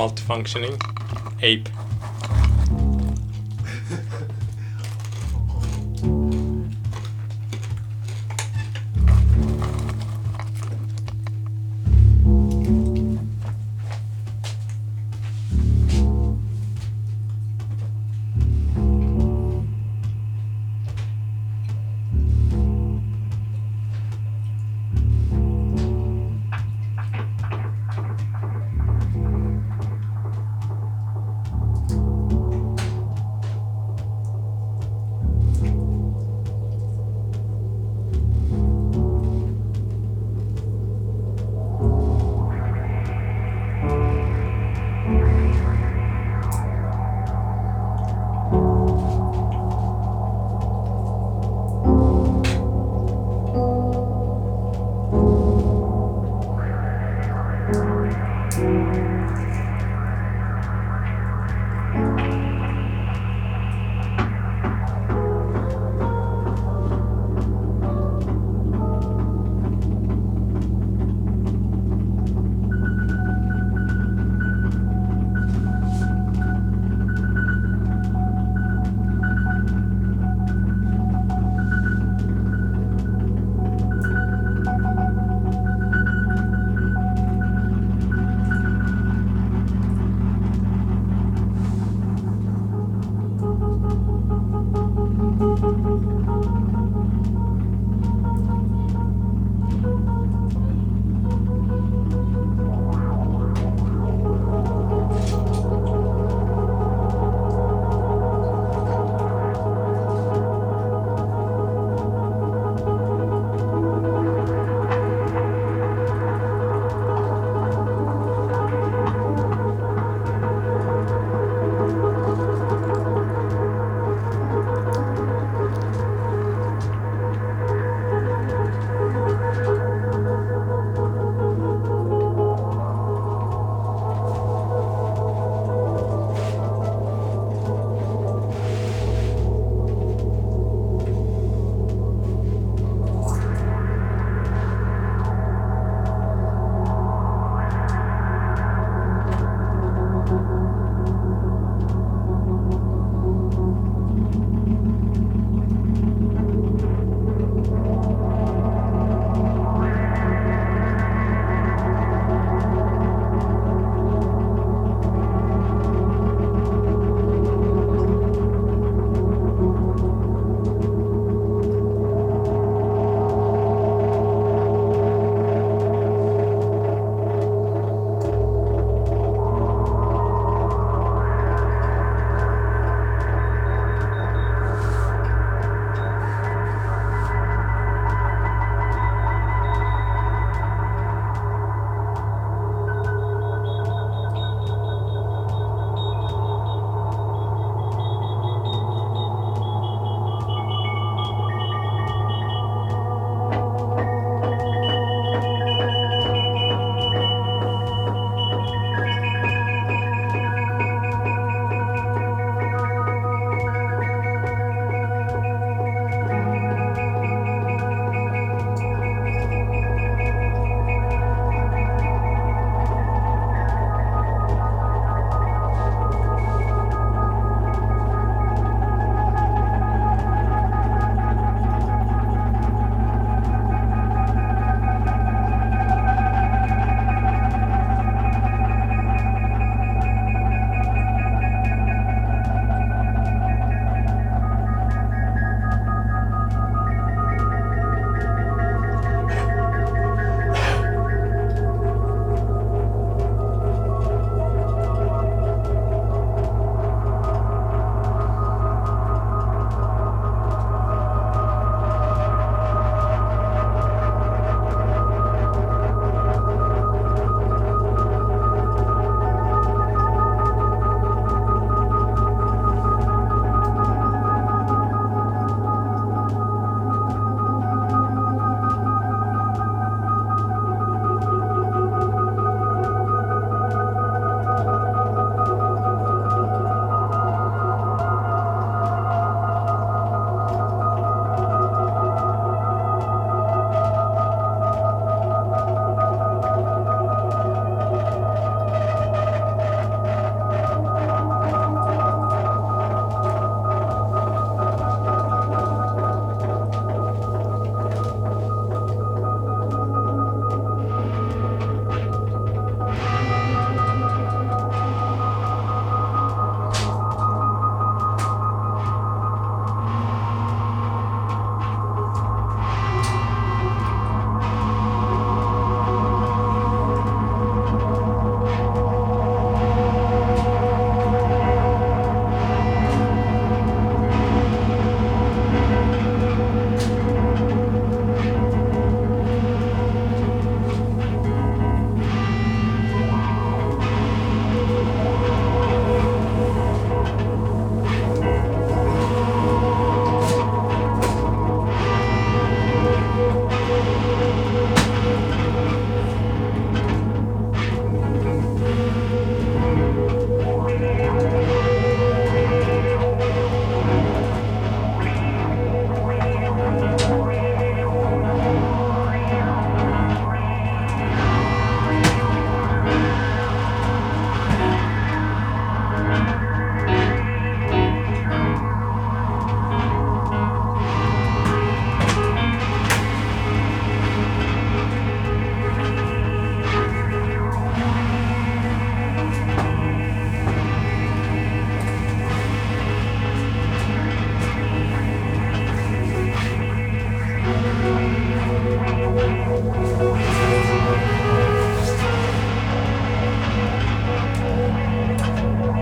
Multifunctioning ape.